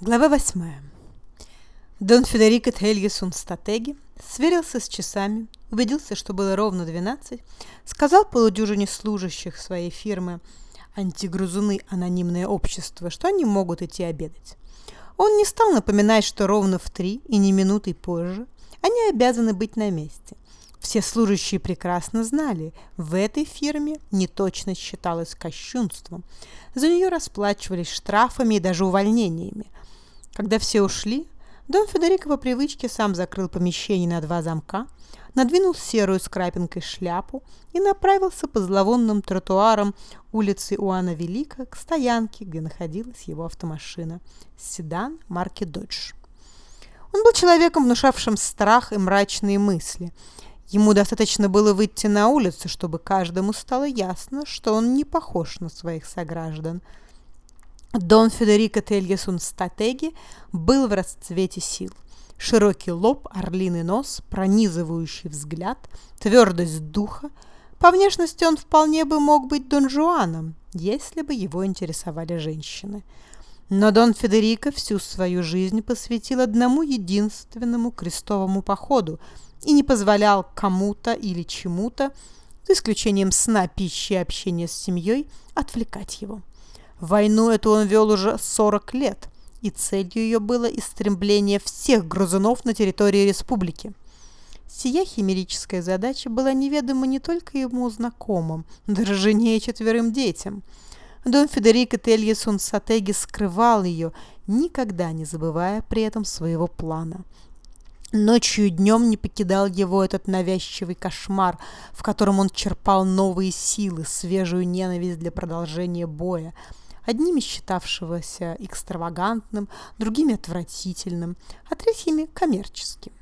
Глава восьмая. Дон Федерико Тельгесун Статеги сверился с часами, убедился, что было ровно двенадцать, сказал полудюжине служащих своей фирмы «Антигрузуны. Анонимное общество», что они могут идти обедать. Он не стал напоминать, что ровно в три и не минутой позже они обязаны быть на месте. Все служащие прекрасно знали, в этой фирме неточность считалась кощунством. За нее расплачивались штрафами и даже увольнениями. Когда все ушли, Дон Федерико по привычке сам закрыл помещение на два замка, надвинул серую с крапинкой шляпу и направился по зловонным тротуарам улицы Уана Велика к стоянке, где находилась его автомашина – седан марки «Додж». Он был человеком, внушавшим страх и мрачные мысли. Ему достаточно было выйти на улицу, чтобы каждому стало ясно, что он не похож на своих сограждан – Дон Федерико Тельесун Статеги был в расцвете сил. Широкий лоб, орлиный нос, пронизывающий взгляд, твердость духа. По внешности он вполне бы мог быть Дон Жуаном, если бы его интересовали женщины. Но Дон Федерико всю свою жизнь посвятил одному единственному крестовому походу и не позволял кому-то или чему-то, за исключением сна, пищи и общения с семьей, отвлекать его. Войну эту он вел уже 40 лет, и целью ее было истребление всех грызунов на территории республики. Сия химерическая задача была неведома не только ему знакомым, даже жене и четверым детям. Дон Федерико Тельесун Сатеги скрывал ее, никогда не забывая при этом своего плана. Ночью и днем не покидал его этот навязчивый кошмар, в котором он черпал новые силы, свежую ненависть для продолжения боя – одними считавшегося экстравагантным, другими отвратительным, а третьими коммерческим.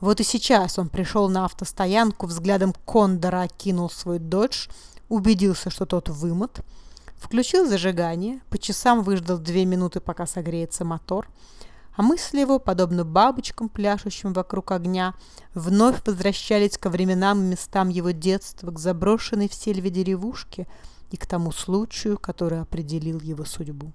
Вот и сейчас он пришел на автостоянку, взглядом кондора окинул свой додж, убедился, что тот вымот, включил зажигание, по часам выждал две минуты, пока согреется мотор, а мысли его, подобно бабочкам, пляшущим вокруг огня, вновь возвращались ко временам и местам его детства, к заброшенной в сельве деревушке – и к тому случаю, который определил его судьбу.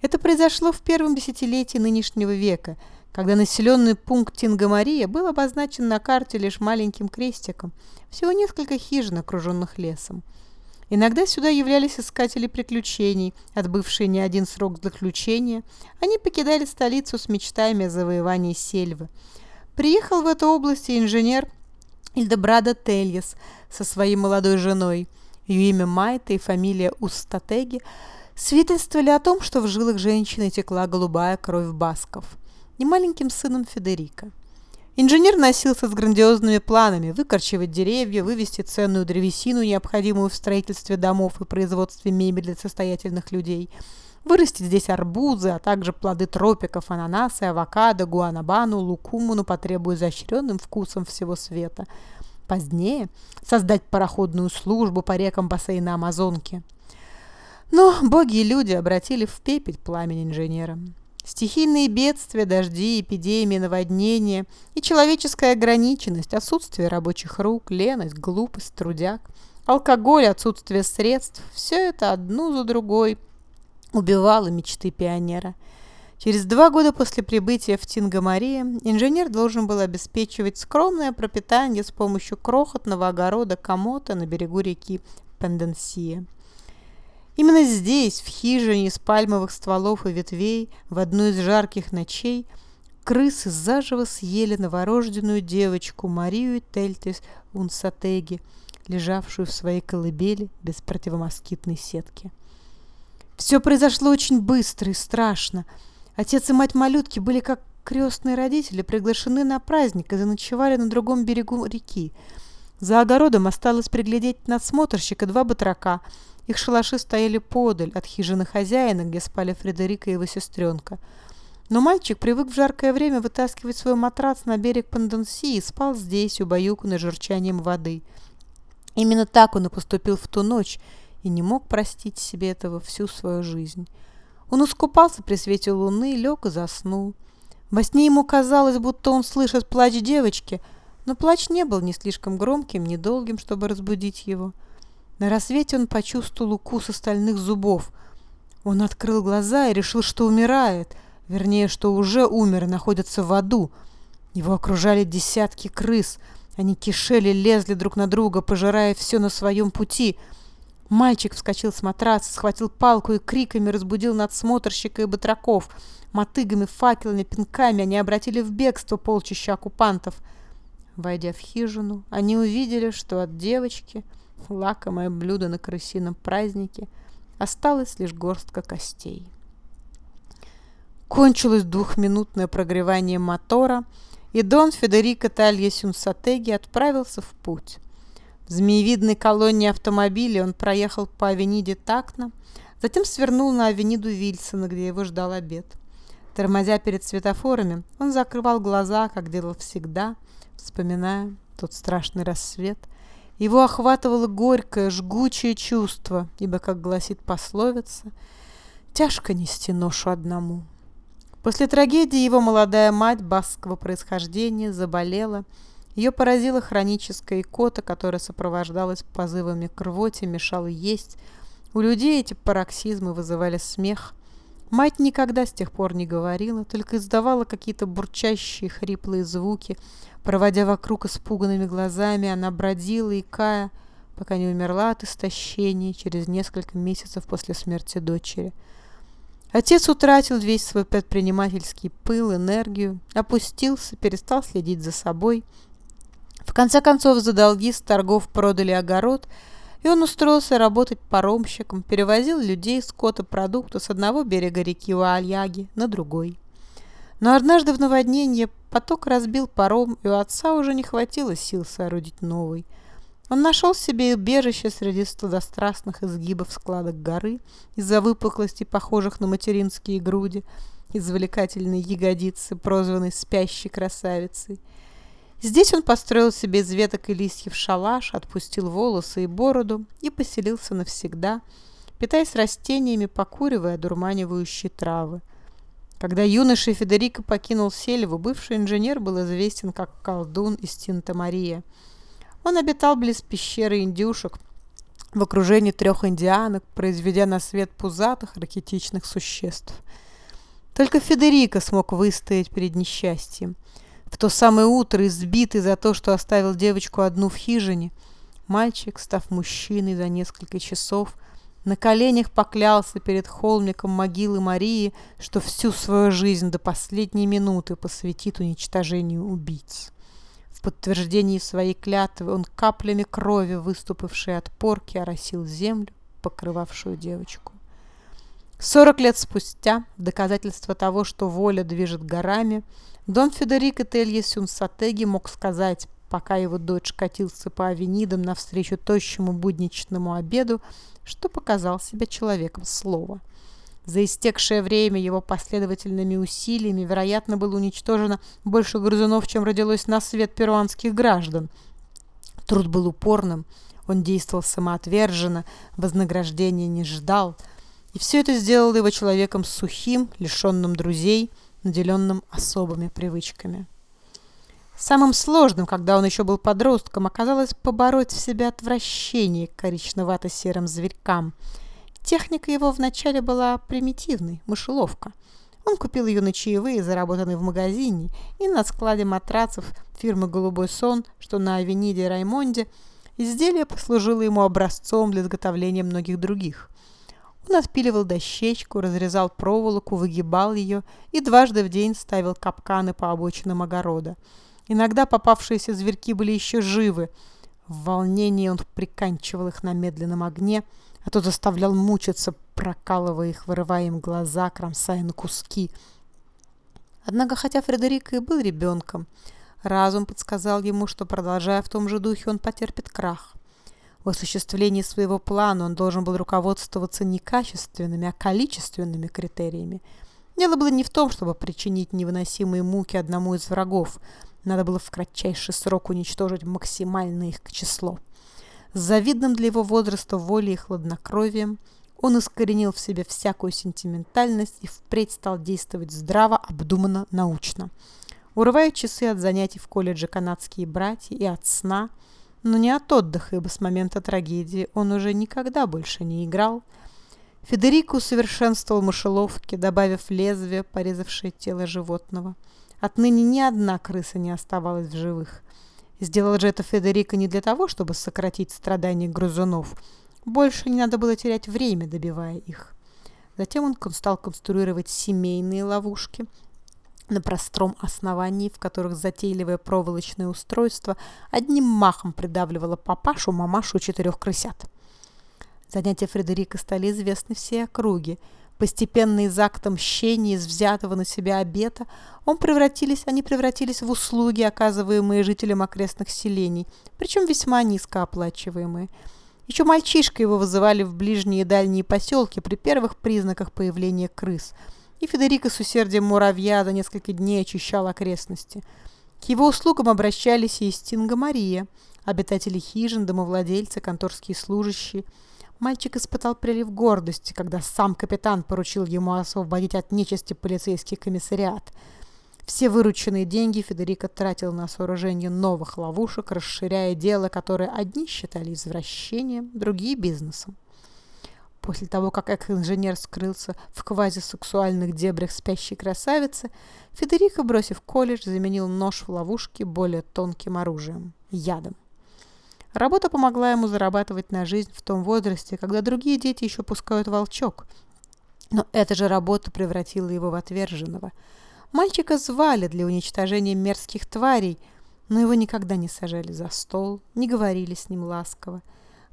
Это произошло в первом десятилетии нынешнего века, когда населенный пункт Тингамария был обозначен на карте лишь маленьким крестиком, всего несколько хижин, окруженных лесом. Иногда сюда являлись искатели приключений, отбывшие не один срок заключения. Они покидали столицу с мечтами о завоевании сельвы. Приехал в эту область инженер Ильдебрадо Тельес со своей молодой женой – ее имя Майта и фамилия Устатеги свидетельствовали о том, что в жилах женщины текла голубая кровь басков, и маленьким сыном Федерика. Инженер носился с грандиозными планами выкорчевать деревья, вывести ценную древесину, необходимую в строительстве домов и производстве мебели для состоятельных людей, вырастить здесь арбузы, а также плоды тропиков, ананасы, авокадо, гуанабану, лукуму, потребуя изощренным вкусом всего света – Позднее создать пароходную службу по рекам бассейна Амазонки. Но боги и люди обратили в пепель пламень инженера. Стихийные бедствия, дожди, эпидемии, наводнения и человеческая ограниченность, отсутствие рабочих рук, леность, глупость, трудяк, алкоголь, отсутствие средств – все это одну за другой убивало мечты пионера – Через два года после прибытия в Тингамария инженер должен был обеспечивать скромное пропитание с помощью крохотного огорода Комота на берегу реки Пенденсия. Именно здесь, в хижине из пальмовых стволов и ветвей, в одну из жарких ночей, крысы заживо съели новорожденную девочку Марию Тельтис Унсатеги, лежавшую в своей колыбели без противомоскитной сетки. Все произошло очень быстро и страшно – Отец и мать малютки были как крестные родители, приглашены на праздник и заночевали на другом берегу реки. За огородом осталось приглядеть надсмотрщика два батрака. Их шалаши стояли подаль от хижины хозяина, где спали Фредерика и его сестренка. Но мальчик привык в жаркое время вытаскивать свой матрац на берег Панденси и спал здесь, убаюканный журчанием воды. Именно так он и поступил в ту ночь и не мог простить себе этого всю свою жизнь. Он искупался при свете луны, лег и заснул. Во сне ему казалось, будто он слышит плач девочки, но плач не был ни слишком громким, ни долгим, чтобы разбудить его. На рассвете он почувствовал укус остальных зубов. Он открыл глаза и решил, что умирает. Вернее, что уже умер и находится в аду. Его окружали десятки крыс. Они кишели, лезли друг на друга, пожирая все на своем пути. Мальчик вскочил с матраса, схватил палку и криками разбудил надсмотрщика и батраков. Мотыгами, факелами, пинками они обратили в бегство полчища оккупантов. Войдя в хижину, они увидели, что от девочки, лакомое блюдо на крысином празднике, осталась лишь горстка костей. Кончилось двухминутное прогревание мотора, и Дон Федерико Талья Сюнсатеги отправился в путь. В змеевидной колонне автомобилей он проехал по авениде Такна, затем свернул на авениду Вильсона, где его ждал обед. Тормозя перед светофорами, он закрывал глаза, как делал всегда, вспоминая тот страшный рассвет. Его охватывало горькое, жгучее чувство, ибо, как гласит пословица, тяжко нести ношу одному. После трагедии его молодая мать баскского происхождения заболела. Ее поразила хроническая икота, которая сопровождалась позывами к рвоте, мешала есть. У людей эти пароксизмы вызывали смех. Мать никогда с тех пор не говорила, только издавала какие-то бурчащие хриплые звуки. Проводя вокруг испуганными глазами, она бродила, икая, пока не умерла от истощения через несколько месяцев после смерти дочери. Отец утратил весь свой предпринимательский пыл, энергию, опустился, перестал следить за собой. В конце концов, за долги с торгов продали огород, и он устроился работать паромщиком, перевозил людей, скот и продукты с одного берега реки Уальяги на другой. Но однажды в наводнение поток разбил паром, и у отца уже не хватило сил соорудить новый – он нашел себе убежище среди сладострастных изгибов складок горы из-за выпуклости, похожих на материнские груди, извлекательной ягодицы, прозванной «спящей красавицей». Здесь он построил себе из веток и листьев шалаш, отпустил волосы и бороду и поселился навсегда, питаясь растениями, покуривая дурманивающие травы. Когда юноша Федерико покинул сельву, бывший инженер был известен как колдун из Тинта-Мария – он обитал близ пещеры индюшек, в окружении трех индианок, произведя на свет пузатых ракетичных существ. Только Федерико смог выстоять перед несчастьем. В то самое утро, избитый за то, что оставил девочку одну в хижине, мальчик, став мужчиной за несколько часов, на коленях поклялся перед холмиком могилы Марии, что всю свою жизнь до последней минуты посвятит уничтожению убийц. В подтверждении своей клятвы он каплями крови, выступившей от порки, оросил землю, покрывавшую девочку. Сорок лет спустя, доказательство того, что воля движет горами, Дон Федерико Телье Сюнсатеги мог сказать, пока его дочь катился по авенидам навстречу тощему будничному обеду, что показал себя человеком слова – за истекшее время его последовательными усилиями, вероятно, было уничтожено больше грызунов, чем родилось на свет перуанских граждан. Труд был упорным, он действовал самоотверженно, вознаграждения не ждал. И все это сделало его человеком сухим, лишенным друзей, наделенным особыми привычками. Самым сложным, когда он еще был подростком, оказалось побороть в себе отвращение к коричневато-серым зверькам – Техника его вначале была примитивной, мышеловка. Он купил ее на чаевые, заработанные в магазине, и на складе матрацев фирмы «Голубой сон», что на авениде Раймонде, изделие послужило ему образцом для изготовления многих других. Он отпиливал дощечку, разрезал проволоку, выгибал ее и дважды в день ставил капканы по обочинам огорода. Иногда попавшиеся зверьки были еще живы. В волнении он приканчивал их на медленном огне – а то заставлял мучиться, прокалывая их, вырывая им глаза, кромсая на куски. Однако, хотя Фредерико и был ребенком, разум подсказал ему, что, продолжая в том же духе, он потерпит крах. В осуществлении своего плана он должен был руководствоваться не качественными, а количественными критериями. Дело было не в том, чтобы причинить невыносимые муки одному из врагов. Надо было в кратчайший срок уничтожить максимальное их число. С завидным для его возраста волей и хладнокровием он искоренил в себе всякую сентиментальность и впредь стал действовать здраво, обдуманно, научно. Урывая часы от занятий в колледже канадские братья и от сна, но не от отдыха, ибо с момента трагедии он уже никогда больше не играл, Федерико усовершенствовал мышеловки, добавив лезвие, порезавшее тело животного. Отныне ни одна крыса не оставалась в живых. Сделал же это Федерико не для того, чтобы сократить страдания грызунов. Больше не надо было терять время, добивая их. Затем он стал конструировать семейные ловушки на простом основании, в которых затейливое проволочное устройство одним махом придавливало папашу, мамашу и четырех крысят. Занятия Фредерика стали известны всей округе. Постепенно из акта мщения, из взятого на себя обета, он превратились, они превратились в услуги, оказываемые жителям окрестных селений, причем весьма низкооплачиваемые – еще мальчишка его вызывали в ближние и дальние поселки при первых признаках появления крыс. И Федерико с усердием муравья за несколько дней очищал окрестности. К его услугам обращались и Стинга Мария, обитатели хижин, домовладельцы, конторские служащие. Мальчик испытал прилив гордости, когда сам капитан поручил ему освободить от нечисти полицейский комиссариат – все вырученные деньги Федерико тратил на сооружение новых ловушек, расширяя дело, которое одни считали извращением, другие – бизнесом. После того, как экс-инженер скрылся в квазисексуальных дебрях спящей красавицы, Федерико, бросив колледж, заменил нож в ловушке более тонким оружием – ядом. Работа помогла ему зарабатывать на жизнь в том возрасте, когда другие дети еще пускают волчок. Но эта же работа превратила его в отверженного – Мальчика звали для уничтожения мерзких тварей, но его никогда не сажали за стол, не говорили с ним ласково.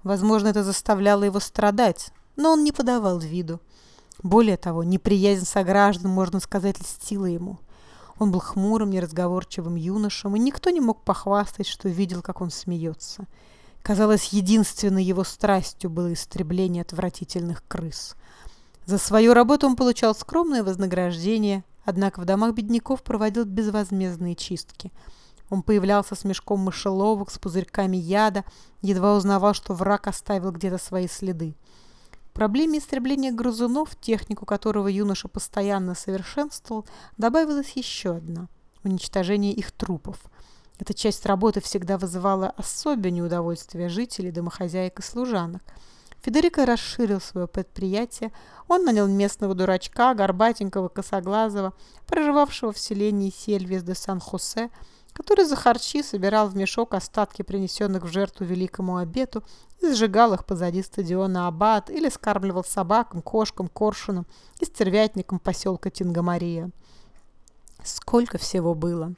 Возможно, это заставляло его страдать, но он не подавал виду. Более того, неприязнь сограждан, можно сказать, льстила ему. Он был хмурым, неразговорчивым юношем, и никто не мог похвастать, что видел, как он смеется. Казалось, единственной его страстью было истребление отвратительных крыс. За свою работу он получал скромное вознаграждение, Однако в домах бедняков проводил безвозмездные чистки. Он появлялся с мешком мышеловок, с пузырьками яда, едва узнавал, что враг оставил где-то свои следы. Проблеме истребления грызунов, технику которого юноша постоянно совершенствовал, добавилась еще одна – уничтожение их трупов. Эта часть работы всегда вызывала особенное удовольствие жителей, домохозяек и служанок – Федерико расширил свое предприятие. Он нанял местного дурачка, горбатенького, косоглазого, проживавшего в селении Сельвис де Сан-Хосе, который за харчи собирал в мешок остатки принесенных в жертву великому обету и сжигал их позади стадиона Аббат или скармливал собакам, кошкам, коршунам и стервятникам поселка Тингамария. Сколько всего было!